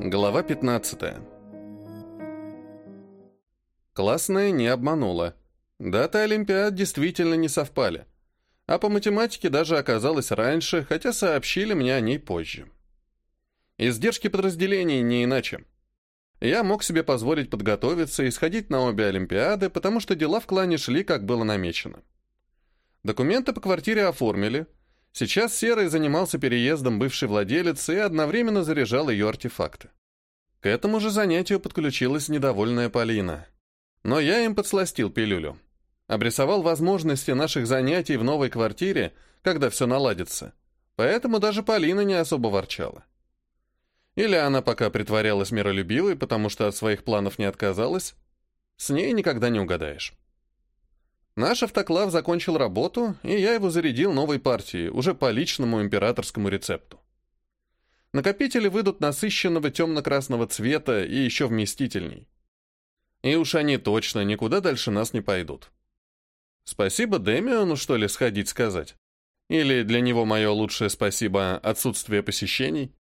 Глава 15. Классная не обманула. Даты Олимпиад действительно не совпали. А по математике даже оказалось раньше, хотя сообщили мне о ней позже. Издержки подразделений не иначе. Я мог себе позволить подготовиться и сходить на обе Олимпиады, потому что дела в клане шли, как было намечено. Документы по квартире оформили – Сейчас Серый занимался переездом бывшей владелицы и одновременно заряжал ее артефакты. К этому же занятию подключилась недовольная Полина. Но я им подсластил пилюлю. Обрисовал возможности наших занятий в новой квартире, когда все наладится. Поэтому даже Полина не особо ворчала. Или она пока притворялась миролюбивой, потому что от своих планов не отказалась. С ней никогда не угадаешь. Наш автоклав закончил работу, и я его зарядил новой партией, уже по личному императорскому рецепту. Накопители выйдут насыщенного темно-красного цвета и еще вместительней. И уж они точно никуда дальше нас не пойдут. Спасибо Демиону, что ли, сходить сказать? Или для него мое лучшее спасибо — отсутствие посещений?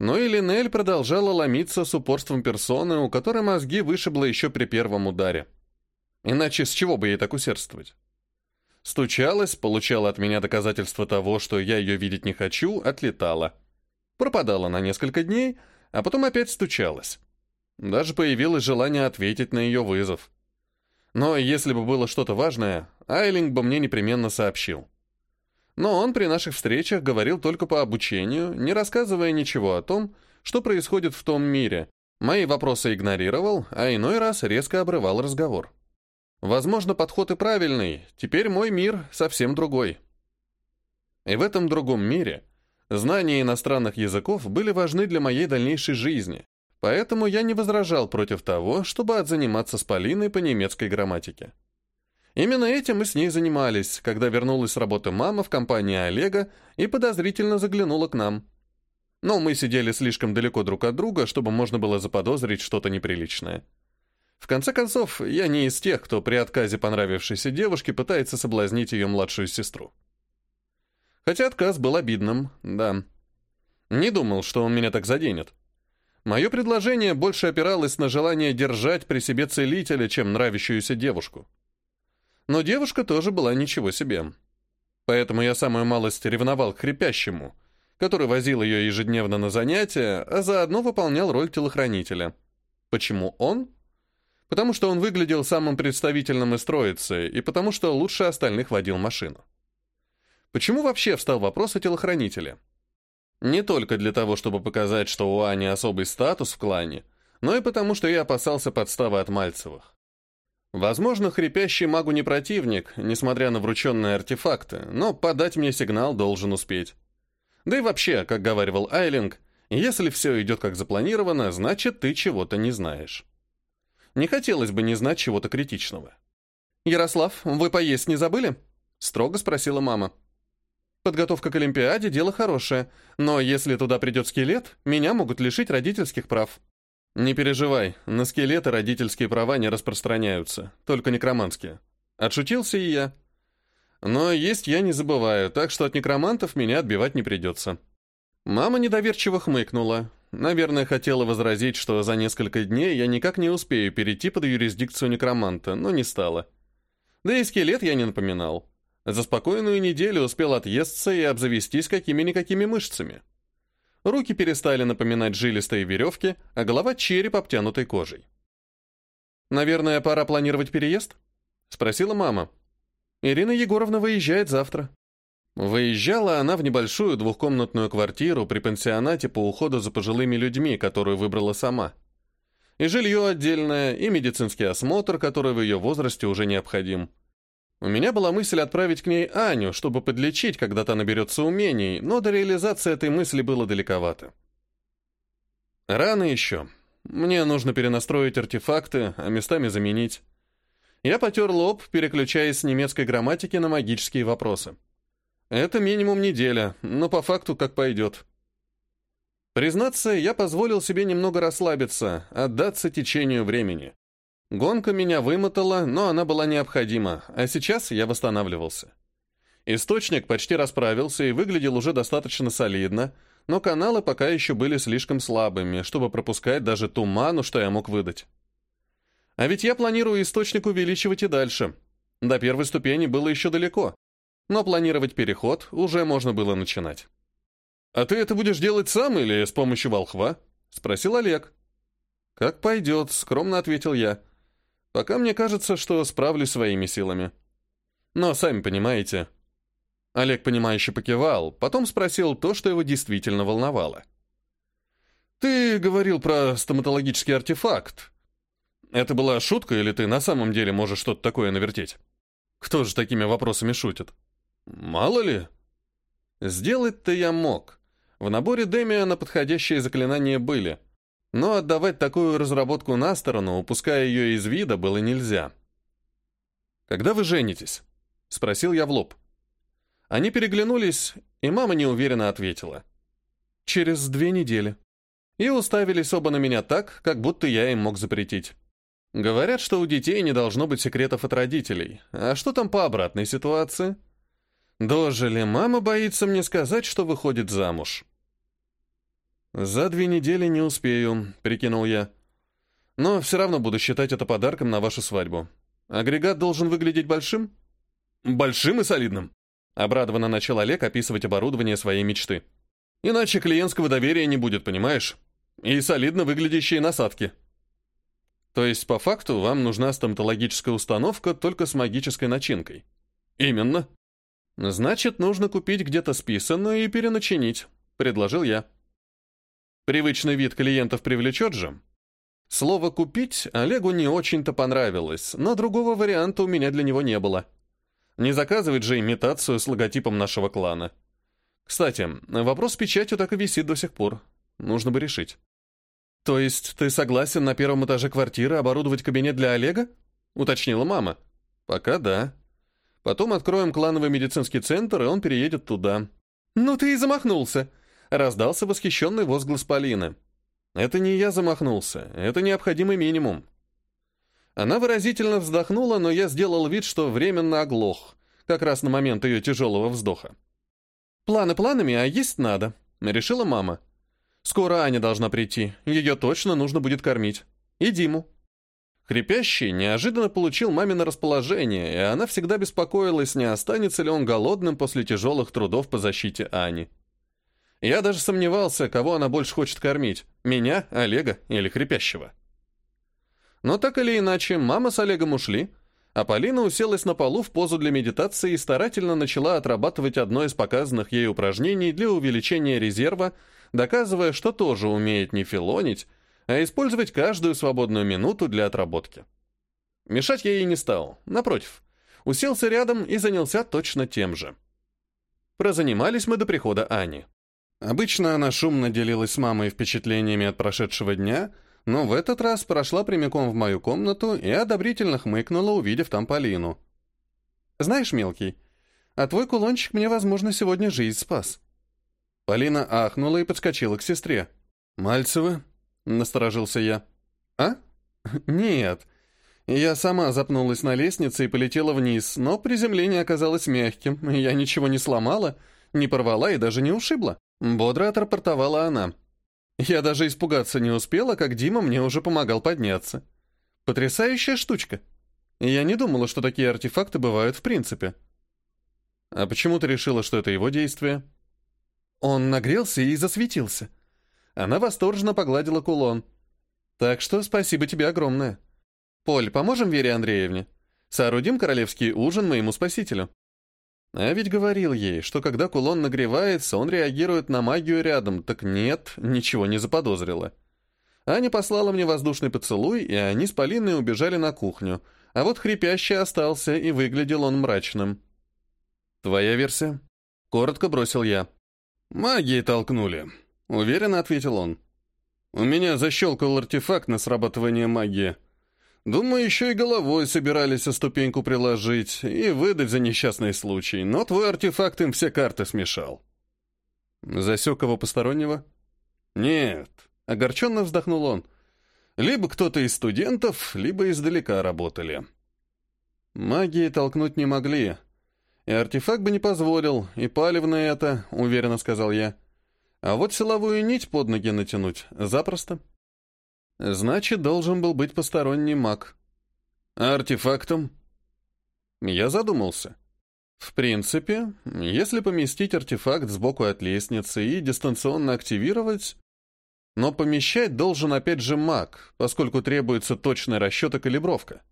Ну или Нель продолжала ломиться с упорством персоны, у которой мозги вышибло еще при первом ударе. Иначе с чего бы ей так усердствовать? Стучалась, получала от меня доказательства того, что я ее видеть не хочу, отлетала. Пропадала на несколько дней, а потом опять стучалась. Даже появилось желание ответить на ее вызов. Но если бы было что-то важное, Айлинг бы мне непременно сообщил. Но он при наших встречах говорил только по обучению, не рассказывая ничего о том, что происходит в том мире. Мои вопросы игнорировал, а иной раз резко обрывал разговор. Возможно, подход и правильный, теперь мой мир совсем другой. И в этом другом мире знания иностранных языков были важны для моей дальнейшей жизни, поэтому я не возражал против того, чтобы отзаниматься с Полиной по немецкой грамматике. Именно этим мы с ней занимались, когда вернулась с работы мама в компании Олега и подозрительно заглянула к нам. Но мы сидели слишком далеко друг от друга, чтобы можно было заподозрить что-то неприличное. В конце концов, я не из тех, кто при отказе понравившейся девушки пытается соблазнить ее младшую сестру. Хотя отказ был обидным, да. Не думал, что он меня так заденет. Мое предложение больше опиралось на желание держать при себе целителя, чем нравящуюся девушку. Но девушка тоже была ничего себе. Поэтому я самую малость ревновал к хрипящему, который возил ее ежедневно на занятия, а заодно выполнял роль телохранителя. Почему он? Потому что он выглядел самым представительным из троицы и потому что лучше остальных водил машину. Почему вообще встал вопрос о телохранителе? Не только для того, чтобы показать, что у Ани особый статус в клане, но и потому, что я опасался подставы от Мальцевых. Возможно, хрипящий магу не противник, несмотря на врученные артефакты, но подать мне сигнал должен успеть. Да и вообще, как говаривал Айлинг, если все идет как запланировано, значит, ты чего-то не знаешь. Не хотелось бы не знать чего-то критичного. «Ярослав, вы поесть не забыли?» — строго спросила мама. «Подготовка к Олимпиаде — дело хорошее, но если туда придет скелет, меня могут лишить родительских прав». «Не переживай, на скелеты родительские права не распространяются, только некроманские». Отшутился и я. Но есть я не забываю, так что от некромантов меня отбивать не придется. Мама недоверчиво хмыкнула, Наверное, хотела возразить, что за несколько дней я никак не успею перейти под юрисдикцию некроманта, но не стала. Да и скелет я не напоминал. За спокойную неделю успел отъесться и обзавестись какими-никакими мышцами. Руки перестали напоминать жилистые веревки, а голова — череп, обтянутой кожей. «Наверное, пора планировать переезд?» — спросила мама. «Ирина Егоровна выезжает завтра». Выезжала она в небольшую двухкомнатную квартиру при пансионате по уходу за пожилыми людьми, которую выбрала сама. И жилье отдельное, и медицинский осмотр, который в ее возрасте уже необходим. У меня была мысль отправить к ней Аню, чтобы подлечить, когда та наберется умений, но до реализации этой мысли было далековато. Рано еще. Мне нужно перенастроить артефакты, а местами заменить. Я потер лоб, переключаясь с немецкой грамматики на магические вопросы. Это минимум неделя, но по факту как пойдет. Признаться, я позволил себе немного расслабиться, отдаться течению времени. Гонка меня вымотала, но она была необходима, а сейчас я восстанавливался. Источник почти расправился и выглядел уже достаточно солидно, но каналы пока еще были слишком слабыми, чтобы пропускать даже ту ману, что я мог выдать. А ведь я планирую источник увеличивать и дальше. До первой ступени было еще далеко, но планировать переход уже можно было начинать. «А ты это будешь делать сам или с помощью волхва?» — спросил Олег. «Как пойдет», — скромно ответил я. «Пока мне кажется, что справлюсь своими силами. Но, сами понимаете...» Олег, понимающе покивал, потом спросил то, что его действительно волновало. «Ты говорил про стоматологический артефакт. Это была шутка, или ты на самом деле можешь что-то такое навертеть? Кто же такими вопросами шутит? Мало ли. Сделать-то я мог. В наборе Демиана подходящие заклинания были. Но отдавать такую разработку на сторону, упуская ее из вида, было нельзя. «Когда вы женитесь?» — спросил я в лоб. Они переглянулись, и мама неуверенно ответила. «Через две недели». И уставились оба на меня так, как будто я им мог запретить. Говорят, что у детей не должно быть секретов от родителей. А что там по обратной ситуации? Дожили, мама боится мне сказать, что выходит замуж. «За две недели не успею», — прикинул я. «Но все равно буду считать это подарком на вашу свадьбу. Агрегат должен выглядеть большим?» «Большим и солидным», — обрадованно начал Олег описывать оборудование своей мечты. «Иначе клиентского доверия не будет, понимаешь? И солидно выглядящие насадки». То есть, по факту, вам нужна стоматологическая установка только с магической начинкой? Именно. Значит, нужно купить где-то списанную и переначинить, предложил я. Привычный вид клиентов привлечет же. Слово «купить» Олегу не очень-то понравилось, но другого варианта у меня для него не было. Не заказывать же имитацию с логотипом нашего клана. Кстати, вопрос с печатью так и висит до сих пор. Нужно бы решить. «То есть ты согласен на первом этаже квартиры оборудовать кабинет для Олега?» — уточнила мама. «Пока да. Потом откроем клановый медицинский центр, и он переедет туда». «Ну ты и замахнулся!» — раздался восхищенный возглас Полины. «Это не я замахнулся, это необходимый минимум». Она выразительно вздохнула, но я сделал вид, что временно оглох, как раз на момент ее тяжелого вздоха. «Планы планами, а есть надо», — решила мама. Скоро Аня должна прийти. Ее точно нужно будет кормить. И Диму. Хрипящий неожиданно получил мамино расположение, и она всегда беспокоилась, не останется ли он голодным после тяжелых трудов по защите Ани. Я даже сомневался, кого она больше хочет кормить, меня, Олега или Хрипящего. Но так или иначе, мама с Олегом ушли, а Полина уселась на полу в позу для медитации и старательно начала отрабатывать одно из показанных ей упражнений для увеличения резерва доказывая, что тоже умеет не филонить, а использовать каждую свободную минуту для отработки. Мешать я ей не стал, напротив, уселся рядом и занялся точно тем же. Прозанимались мы до прихода Ани. Обычно она шумно делилась с мамой впечатлениями от прошедшего дня, но в этот раз прошла прямиком в мою комнату и одобрительно хмыкнула, увидев там Полину. «Знаешь, мелкий, а твой кулончик мне, возможно, сегодня жизнь спас». Полина ахнула и подскочила к сестре. «Мальцевы?» — насторожился я. «А? Нет. Я сама запнулась на лестнице и полетела вниз, но приземление оказалось мягким, я ничего не сломала, не порвала и даже не ушибла». Бодро отрапортовала она. Я даже испугаться не успела, как Дима мне уже помогал подняться. Потрясающая штучка. Я не думала, что такие артефакты бывают в принципе. А почему ты решила, что это его действие? Он нагрелся и засветился. Она восторженно погладила кулон. Так что спасибо тебе огромное. Поль, поможем Вере Андреевне? Соорудим королевский ужин моему спасителю. А ведь говорил ей, что когда кулон нагревается, он реагирует на магию рядом. Так нет, ничего не заподозрила. Аня послала мне воздушный поцелуй, и они с Полиной убежали на кухню. А вот хрипящий остался, и выглядел он мрачным. «Твоя версия?» — коротко бросил я. «Магией толкнули», — уверенно ответил он. «У меня защелкал артефакт на срабатывание магии. Думаю, еще и головой собирались о ступеньку приложить и выдать за несчастный случай, но твой артефакт им все карты смешал». «Засек его постороннего?» «Нет», — огорченно вздохнул он. «Либо кто-то из студентов, либо издалека работали». Магии толкнуть не могли, и артефакт бы не позволил, и палевно это, уверенно сказал я. А вот силовую нить под ноги натянуть запросто. Значит, должен был быть посторонний маг. Артефактом? Я задумался. В принципе, если поместить артефакт сбоку от лестницы и дистанционно активировать, но помещать должен опять же маг, поскольку требуется точный расчет и калибровка.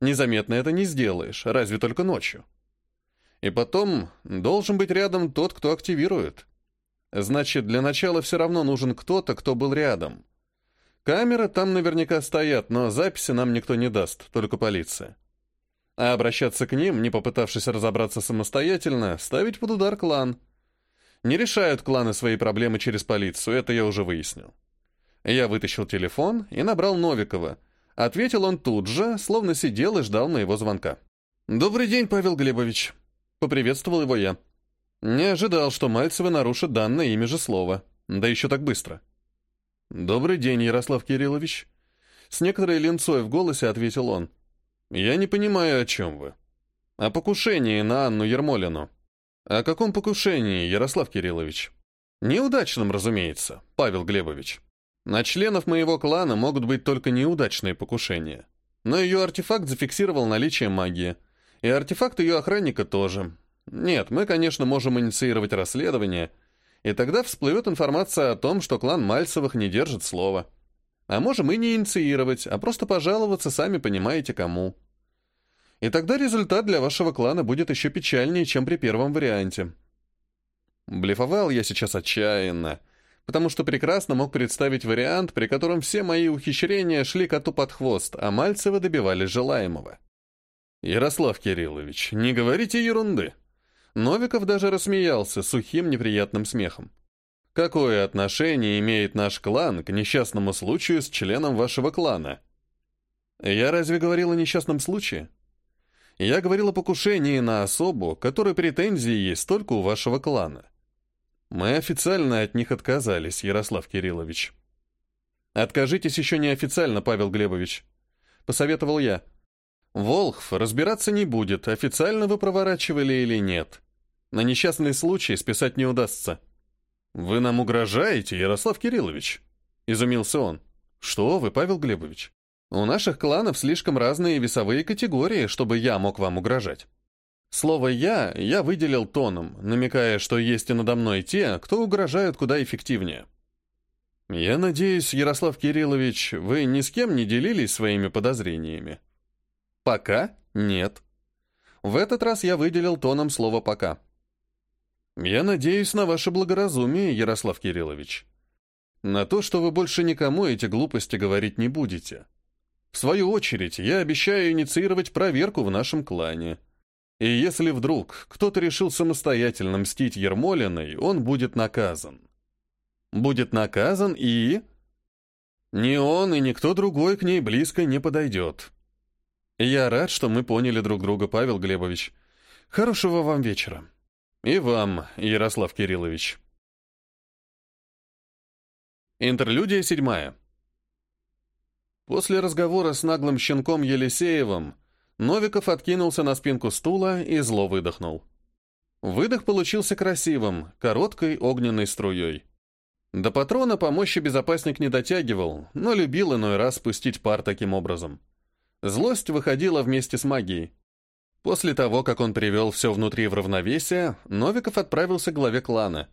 Незаметно это не сделаешь, разве только ночью. И потом, должен быть рядом тот, кто активирует. Значит, для начала все равно нужен кто-то, кто был рядом. Камеры там наверняка стоят, но записи нам никто не даст, только полиция. А обращаться к ним, не попытавшись разобраться самостоятельно, ставить под удар клан. Не решают кланы свои проблемы через полицию, это я уже выяснил. Я вытащил телефон и набрал Новикова. Ответил он тут же, словно сидел и ждал моего звонка. «Добрый день, Павел Глебович», — поприветствовал его я. Не ожидал, что Мальцевы нарушат данное ими же слово. Да еще так быстро. «Добрый день, Ярослав Кириллович». С некоторой линцой в голосе ответил он. «Я не понимаю, о чем вы. О покушении на Анну Ермолину». «О каком покушении, Ярослав Кириллович?» «Неудачном, разумеется, Павел Глебович. На членов моего клана могут быть только неудачные покушения. Но ее артефакт зафиксировал наличие магии. И артефакт ее охранника тоже. Нет, мы, конечно, можем инициировать расследование, и тогда всплывет информация о том, что клан Мальцевых не держит слова. А можем и не инициировать, а просто пожаловаться, сами понимаете, кому. И тогда результат для вашего клана будет еще печальнее, чем при первом варианте. Блефовал я сейчас отчаянно, потому что прекрасно мог представить вариант, при котором все мои ухищрения шли коту под хвост, а Мальцевы добивались желаемого. «Ярослав Кириллович, не говорите ерунды!» Новиков даже рассмеялся сухим неприятным смехом. «Какое отношение имеет наш клан к несчастному случаю с членом вашего клана?» «Я разве говорил о несчастном случае?» «Я говорил о покушении на особу, которой претензии есть только у вашего клана. Мы официально от них отказались, Ярослав Кириллович». «Откажитесь еще неофициально, Павел Глебович», — посоветовал я. «Волхв разбираться не будет, официально вы проворачивали или нет. На несчастный случай списать не удастся». «Вы нам угрожаете, Ярослав Кириллович?» — изумился он. «Что вы, Павел Глебович? У наших кланов слишком разные весовые категории, чтобы я мог вам угрожать». Слово «я» я выделил тоном, намекая, что есть и надо мной те, кто угрожают куда эффективнее. «Я надеюсь, Ярослав Кириллович, вы ни с кем не делились своими подозрениями?» «Пока нет». В этот раз я выделил тоном слово «пока». Я надеюсь на ваше благоразумие, Ярослав Кириллович. На то, что вы больше никому эти глупости говорить не будете. В свою очередь, я обещаю инициировать проверку в нашем клане. И если вдруг кто-то решил самостоятельно мстить Ермолиной, он будет наказан. Будет наказан и... Ни он и никто другой к ней близко не подойдет. Я рад, что мы поняли друг друга, Павел Глебович. Хорошего вам вечера. И вам, Ярослав Кириллович. Интерлюдия седьмая. После разговора с наглым щенком Елисеевым Новиков откинулся на спинку стула и зло выдохнул. Выдох получился красивым, короткой огненной струей. До патрона по мощи безопасник не дотягивал, но любил иной раз спустить пар таким образом. Злость выходила вместе с магией. После того, как он привел все внутри в равновесие, Новиков отправился к главе клана.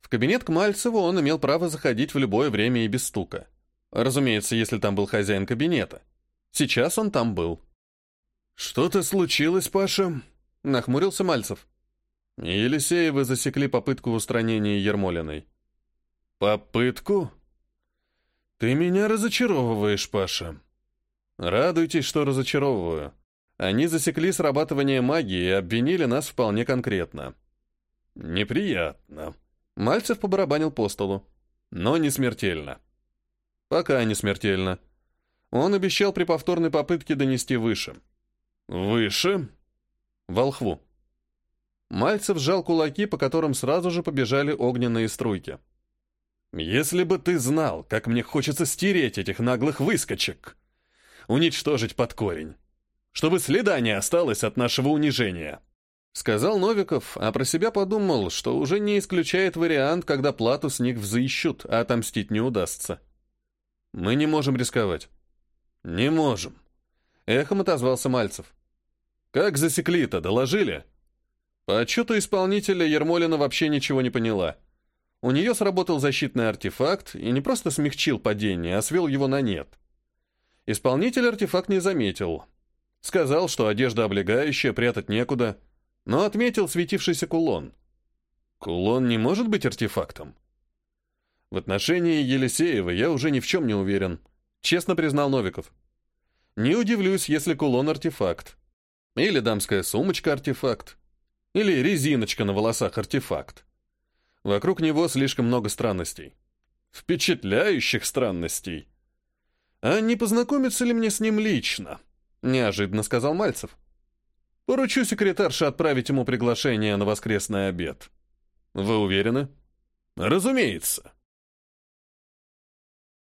В кабинет к Мальцеву он имел право заходить в любое время и без стука. Разумеется, если там был хозяин кабинета. Сейчас он там был. «Что-то случилось, Паша?» — нахмурился Мальцев. Елисеевы засекли попытку устранения Ермолиной. «Попытку? Ты меня разочаровываешь, Паша». «Радуйтесь, что разочаровываю. Они засекли срабатывание магии и обвинили нас вполне конкретно. Неприятно. Мальцев побарабанил по столу. Но не смертельно. Пока не смертельно. Он обещал при повторной попытке донести выше. Выше? Волхву. Мальцев сжал кулаки, по которым сразу же побежали огненные струйки. «Если бы ты знал, как мне хочется стереть этих наглых выскочек! Уничтожить под корень!» чтобы следа не осталось от нашего унижения. Сказал Новиков, а про себя подумал, что уже не исключает вариант, когда плату с них взыщут, а отомстить не удастся. Мы не можем рисковать. Не можем. Эхом отозвался Мальцев. Как засекли-то, доложили? По отчету исполнителя Ермолина вообще ничего не поняла. У нее сработал защитный артефакт и не просто смягчил падение, а свел его на нет. Исполнитель артефакт не заметил. Сказал, что одежда облегающая, прятать некуда, но отметил светившийся кулон. Кулон не может быть артефактом. В отношении Елисеева я уже ни в чем не уверен, честно признал Новиков. Не удивлюсь, если кулон артефакт. Или дамская сумочка артефакт. Или резиночка на волосах артефакт. Вокруг него слишком много странностей. Впечатляющих странностей. А не познакомиться ли мне с ним лично? Неожиданно сказал Мальцев. Поручу секретарше отправить ему приглашение на воскресный обед. Вы уверены? Разумеется.